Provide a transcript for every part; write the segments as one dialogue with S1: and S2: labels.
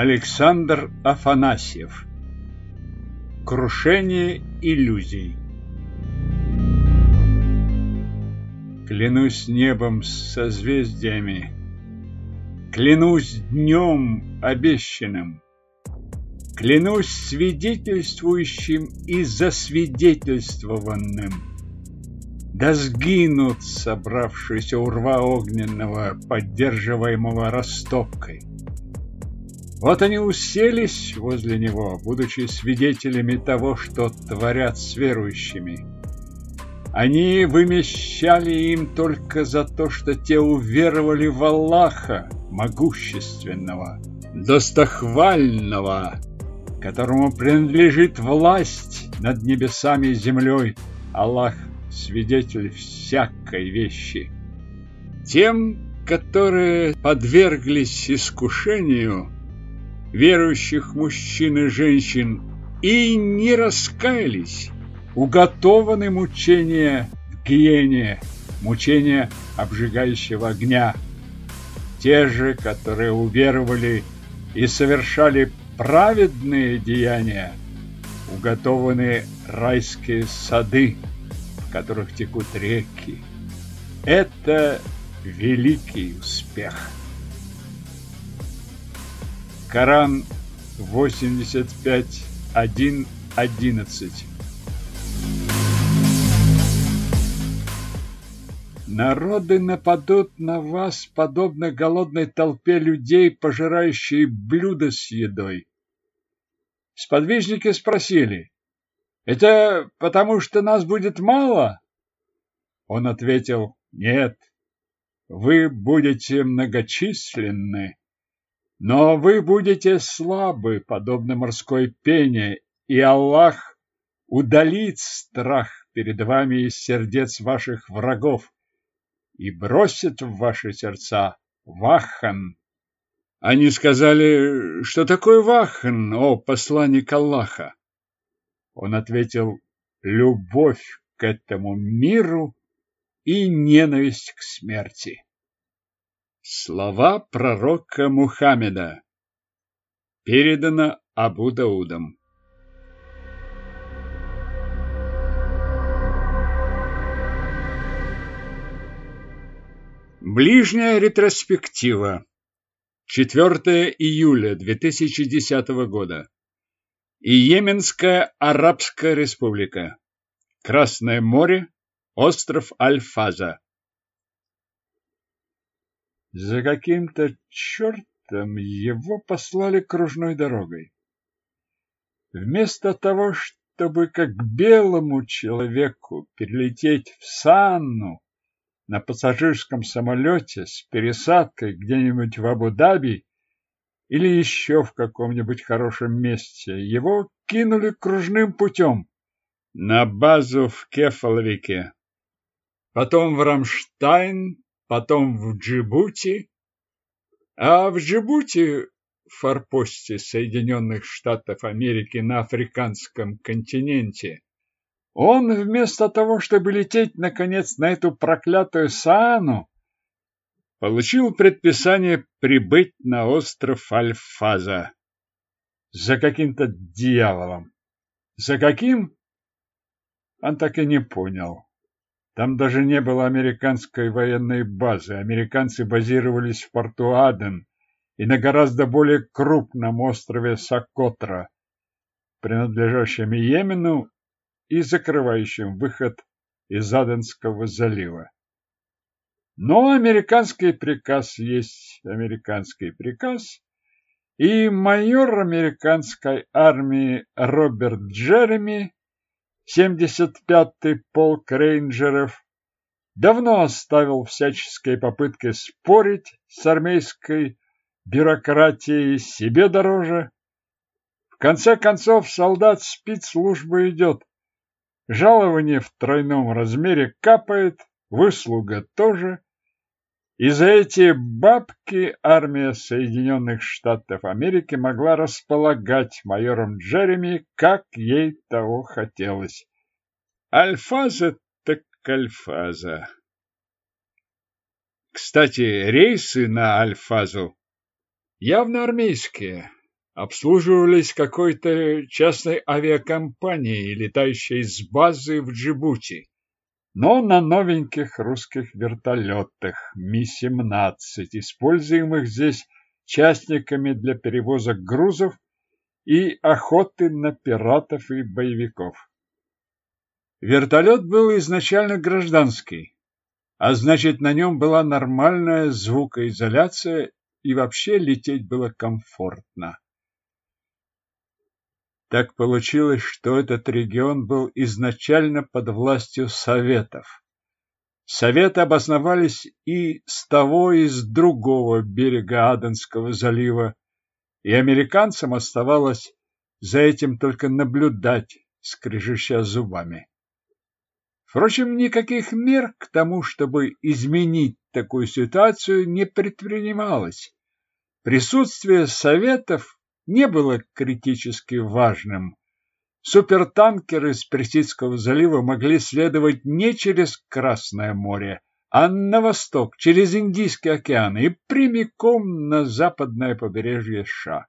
S1: Александр Афанасьев Крушение иллюзий Клянусь небом с созвездиями, Клянусь днем обещанным, Клянусь свидетельствующим и засвидетельствованным. Да сгинут собравшиеся у рва огненного, поддерживаемого растопкой. Вот они уселись возле него, будучи свидетелями того, что творят с верующими. Они вымещали им только за то, что те уверовали в Аллаха, могущественного, достохвального, которому принадлежит власть над небесами и землей. Аллах – свидетель всякой вещи. Тем, которые подверглись искушению – верующих мужчин и женщин и не раскаялись, уготованы мучения в гиене, мучения обжигающего огня. Те же, которые уверовали и совершали праведные деяния, уготованы райские сады, в которых текут реки. Это великий успех. Коран 85.1.11 Народы нападут на вас, подобно голодной толпе людей, пожирающей блюда с едой. Сподвижники спросили, «Это потому, что нас будет мало?» Он ответил, «Нет, вы будете многочисленны, но вы будете слабы, подобно морской пене, и Аллах удалит страх перед вами из сердец ваших врагов и бросит в ваши сердца вахан. Они сказали, что такое вахан, о посланник Аллаха? Он ответил, любовь к этому миру и ненависть к смерти. Слова пророка Мухаммеда. Передано Абу Даудом. Ближняя ретроспектива. 4 июля 2010 года. Йеменская Арабская Республика. Красное море. Остров Аль-Фаза. За каким-то чертом его послали кружной дорогой. Вместо того, чтобы как белому человеку перелететь в Санну на пассажирском самолете с пересадкой где-нибудь в Абу-Даби или еще в каком-нибудь хорошем месте, его кинули кружным путем на базу в Кефалвике, потом в Рамштайн, потом в Джибути, а в Джибути, форпосте Соединенных Штатов Америки на африканском континенте, он вместо того, чтобы лететь, наконец, на эту проклятую Саану, получил предписание прибыть на остров Альфаза. За каким-то дьяволом. За каким? Он так и не понял. Там даже не было американской военной базы. Американцы базировались в порту Аден и на гораздо более крупном острове Сокотра, принадлежащем Йемену и закрывающем выход из Аденского залива. Но американский приказ есть американский приказ, и майор американской армии Роберт Джереми 75-й полк рейнджеров давно оставил всяческие попытки спорить с армейской бюрократией себе дороже. В конце концов, солдат спецслужбы идет. Жалование в тройном размере капает, выслуга тоже. И за эти бабки армия Соединенных Штатов Америки могла располагать майором Джереми, как ей того хотелось. Альфаза так альфаза. Кстати, рейсы на Альфазу явно армейские. обслуживались какой-то частной авиакомпанией, летающей с базы в Джибути, но на новеньких русских вертолетах Ми-17, используемых здесь частниками для перевозок грузов и охоты на пиратов и боевиков. Вертолет был изначально гражданский, а значит, на нем была нормальная звукоизоляция и вообще лететь было комфортно. Так получилось, что этот регион был изначально под властью Советов. Советы обосновались и с того, и с другого берега Аденского залива, и американцам оставалось за этим только наблюдать, скрежеща зубами. Впрочем, никаких мер к тому, чтобы изменить такую ситуацию, не предпринималось. Присутствие Советов не было критически важным. Супертанкеры с Персидского залива могли следовать не через Красное море, а на восток, через Индийский океан и прямиком на западное побережье США.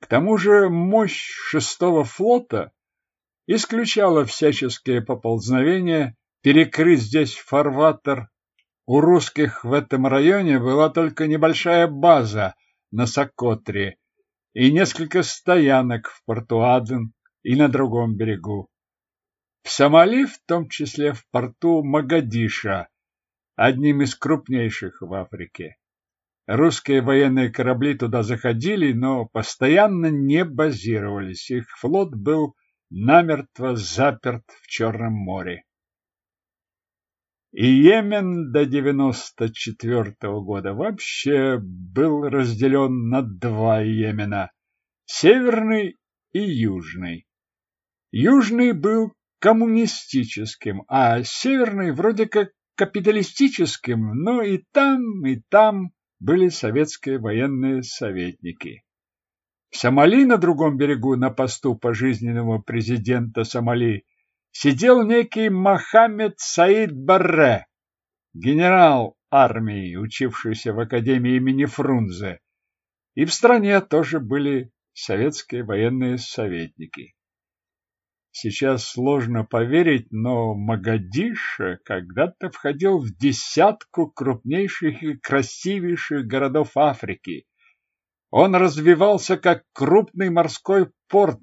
S1: К тому же мощь шестого флота исключала всяческие поползновения перекрыть здесь фарватер. У русских в этом районе была только небольшая база на Сокотре и несколько стоянок в порту Аден и на другом берегу. В Сомали, в том числе в порту Магадиша, одним из крупнейших в Африке. Русские военные корабли туда заходили, но постоянно не базировались. Их флот был намертво заперт в Черном море. И Йемен до девяносто четвертого года вообще был разделен на два Йемена – северный и южный. Южный был коммунистическим, а северный вроде как капиталистическим, но и там, и там были советские военные советники. В Сомали на другом берегу на посту пожизненного президента Сомали сидел некий Мохаммед Саид Барре, генерал армии, учившийся в Академии имени Фрунзе. И в стране тоже были советские военные советники. Сейчас сложно поверить, но Магадиша когда-то входил в десятку крупнейших и красивейших городов Африки. Он развивался как крупный морской порт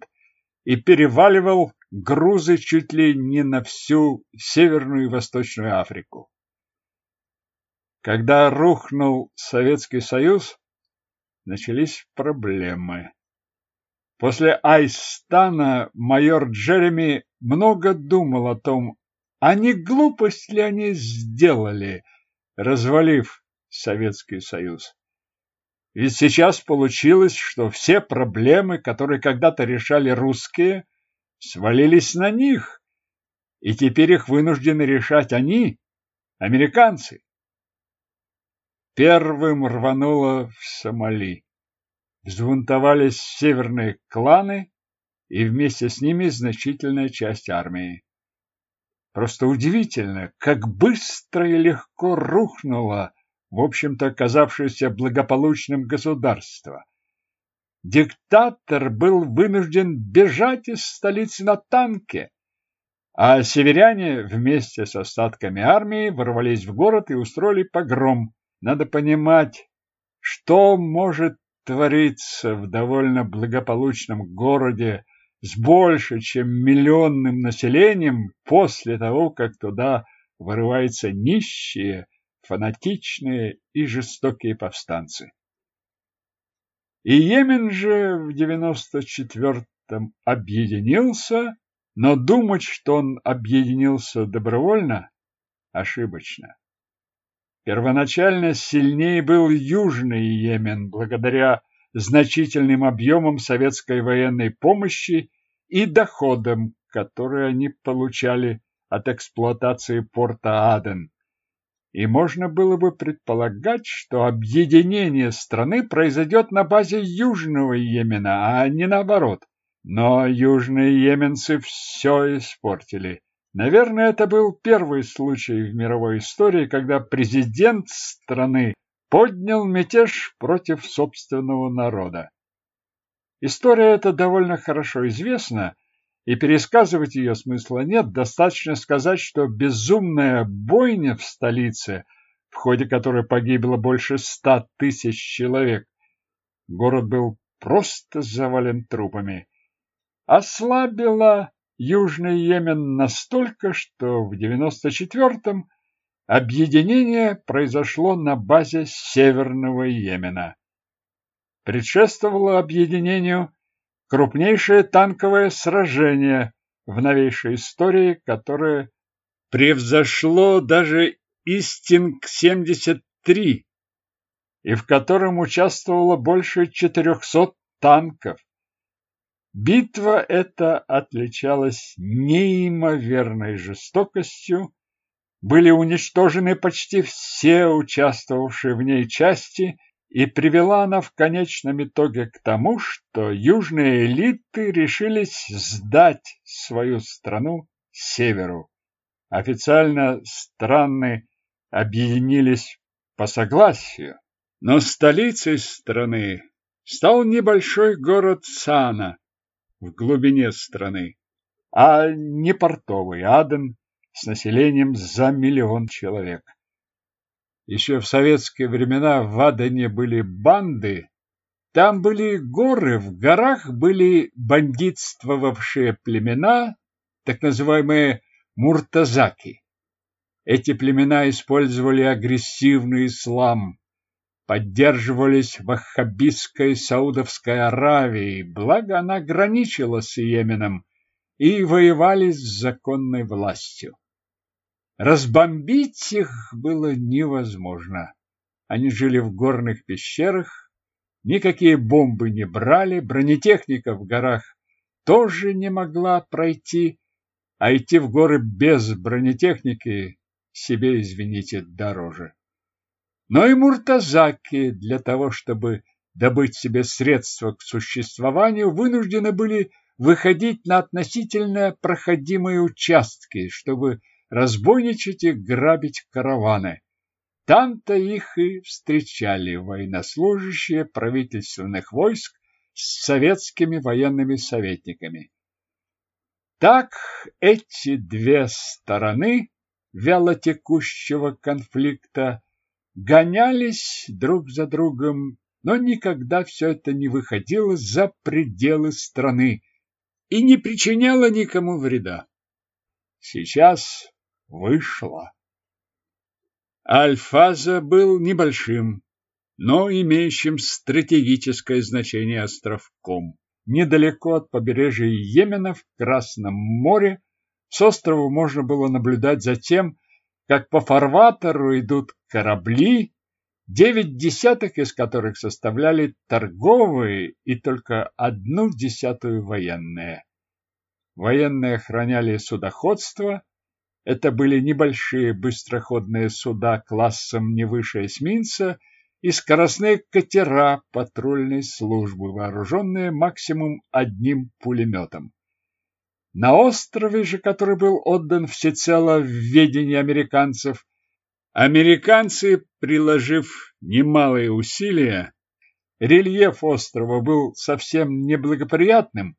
S1: и переваливал грузы чуть ли не на всю Северную и Восточную Африку. Когда рухнул Советский Союз, начались проблемы. После Айстана майор Джереми много думал о том, а не глупость ли они сделали, развалив Советский Союз. Ведь сейчас получилось, что все проблемы, которые когда-то решали русские, свалились на них, и теперь их вынуждены решать они, американцы. Первым рвануло в Сомали. Взбунтовались северные кланы и вместе с ними значительная часть армии. Просто удивительно, как быстро и легко рухнуло, в общем-то, оказавшееся благополучным государство. Диктатор был вынужден бежать из столицы на танке, а северяне вместе с остатками армии ворвались в город и устроили погром. Надо понимать, что может твориться в довольно благополучном городе с больше, чем миллионным населением после того, как туда вырываются нищие, фанатичные и жестокие повстанцы. И Йемен же в девяносто четвертом объединился, но думать, что он объединился добровольно, ошибочно. Первоначально сильнее был Южный Йемен благодаря значительным объемам советской военной помощи и доходам, которые они получали от эксплуатации порта Аден. И можно было бы предполагать, что объединение страны произойдет на базе Южного Йемена, а не наоборот. Но южные йеменцы все испортили. Наверное, это был первый случай в мировой истории, когда президент страны поднял мятеж против собственного народа. История эта довольно хорошо известна, и пересказывать ее смысла нет. Достаточно сказать, что безумная бойня в столице, в ходе которой погибло больше ста тысяч человек, город был просто завален трупами, ослабила Южный Йемен настолько, что в 94-м объединение произошло на базе Северного Йемена. Предшествовало объединению крупнейшее танковое сражение в новейшей истории, которое превзошло даже Истинг-73 и в котором участвовало больше 400 танков. Битва эта отличалась неимоверной жестокостью, были уничтожены почти все участвовавшие в ней части, и привела она в конечном итоге к тому, что южные элиты решились сдать свою страну северу. Официально страны объединились по согласию, но столицей страны стал небольшой город Сана в глубине страны, а не портовый Аден с населением за миллион человек. Еще в советские времена в Адене были банды, там были горы, в горах были бандитствовавшие племена, так называемые муртазаки. Эти племена использовали агрессивный ислам, поддерживались ваххабистской Саудовской Аравией, благо она граничила с Йеменом, и воевали с законной властью. Разбомбить их было невозможно. Они жили в горных пещерах, никакие бомбы не брали, бронетехника в горах тоже не могла пройти, а идти в горы без бронетехники себе, извините, дороже. Но и муртазаки для того, чтобы добыть себе средства к существованию, вынуждены были выходить на относительно проходимые участки, чтобы разбойничать и грабить караваны. Там-то их и встречали военнослужащие правительственных войск с советскими военными советниками. Так эти две стороны вялотекущего конфликта гонялись друг за другом, но никогда все это не выходило за пределы страны и не причиняло никому вреда. Сейчас вышло. Альфаза был небольшим, но имеющим стратегическое значение островком. Недалеко от побережья Йемена в Красном море с острова можно было наблюдать за тем, как по фарватеру идут корабли, девять десятых из которых составляли торговые и только одну десятую военные. Военные охраняли судоходство. Это были небольшие быстроходные суда классом не выше эсминца и скоростные катера патрульной службы, вооруженные максимум одним пулеметом. На острове же, который был отдан всецело в ведение американцев, американцы, приложив немалые усилия, рельеф острова был совсем неблагоприятным,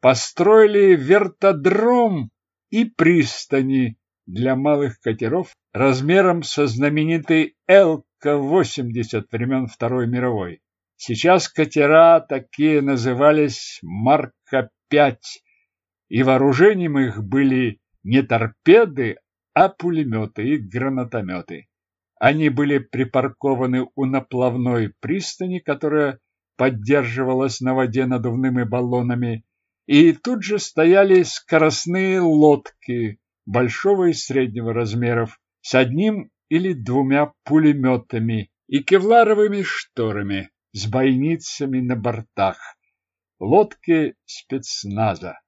S1: построили вертодром и пристани для малых катеров размером со знаменитой Элка-80 времен Второй мировой. Сейчас катера такие назывались Марка-5, и вооружением их были не торпеды, а пулеметы и гранатометы. Они были припаркованы у наплавной пристани, которая поддерживалась на воде надувными баллонами, и тут же стояли скоростные лодки большого и среднего размеров с одним или двумя пулеметами и кевларовыми шторами с бойницами на бортах. Лодки спецназа.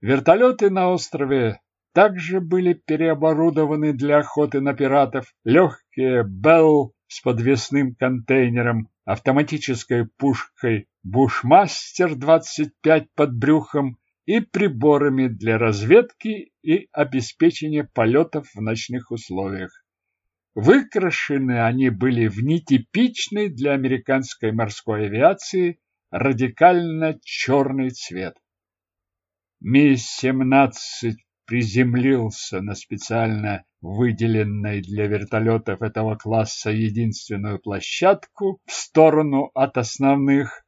S1: Вертолеты на острове также были переоборудованы для охоты на пиратов. Легкие «Белл» с подвесным контейнером, автоматической пушкой «Бушмастер-25» под брюхом и приборами для разведки и обеспечения полетов в ночных условиях. Выкрашены они были в нетипичный для американской морской авиации радикально черный цвет. Ми-17 приземлился на специально выделенной для вертолетов этого класса единственную площадку в сторону от основных,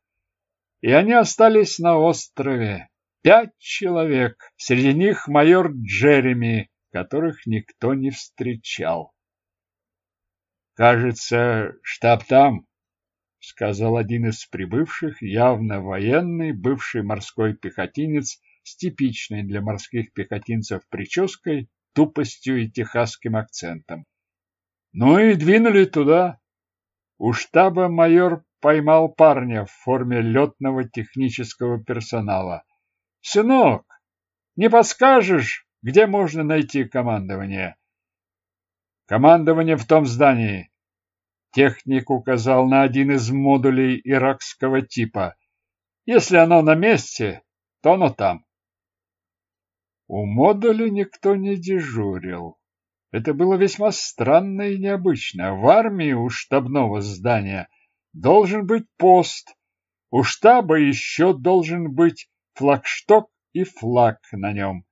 S1: и они остались на острове. Пять человек, среди них майор Джереми, которых никто не встречал. «Кажется, штаб там», — сказал один из прибывших, явно военный, бывший морской пехотинец с типичной для морских пехотинцев прической, тупостью и техасским акцентом. Ну и двинули туда. У штаба майор поймал парня в форме летного технического персонала. «Сынок, не подскажешь, где можно найти командование?» «Командование в том здании». Техник указал на один из модулей иракского типа. «Если оно на месте, то оно там». У модуля никто не дежурил. Это было весьма странно и необычно. В армии у штабного здания должен быть пост, у штаба еще должен быть флагшток и флаг на нем.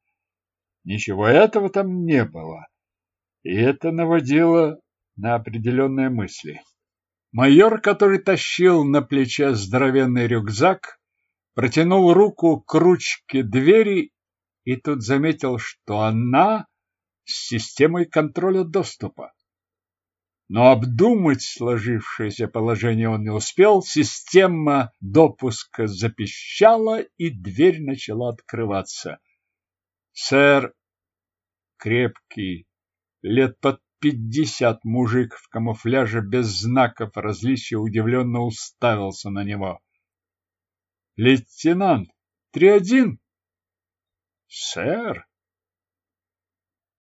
S1: Ничего этого там не было, и это наводило на определенные мысли. Майор, который тащил на плече здоровенный рюкзак, протянул руку к ручке двери и тут заметил, что она с системой контроля доступа. Но обдумать сложившееся положение он не успел, система допуска запищала, и дверь начала открываться. Сэр, крепкий, лет под пятьдесят мужик в камуфляже без знаков различия удивленно уставился на него. «Лейтенант, три один!» Сэр,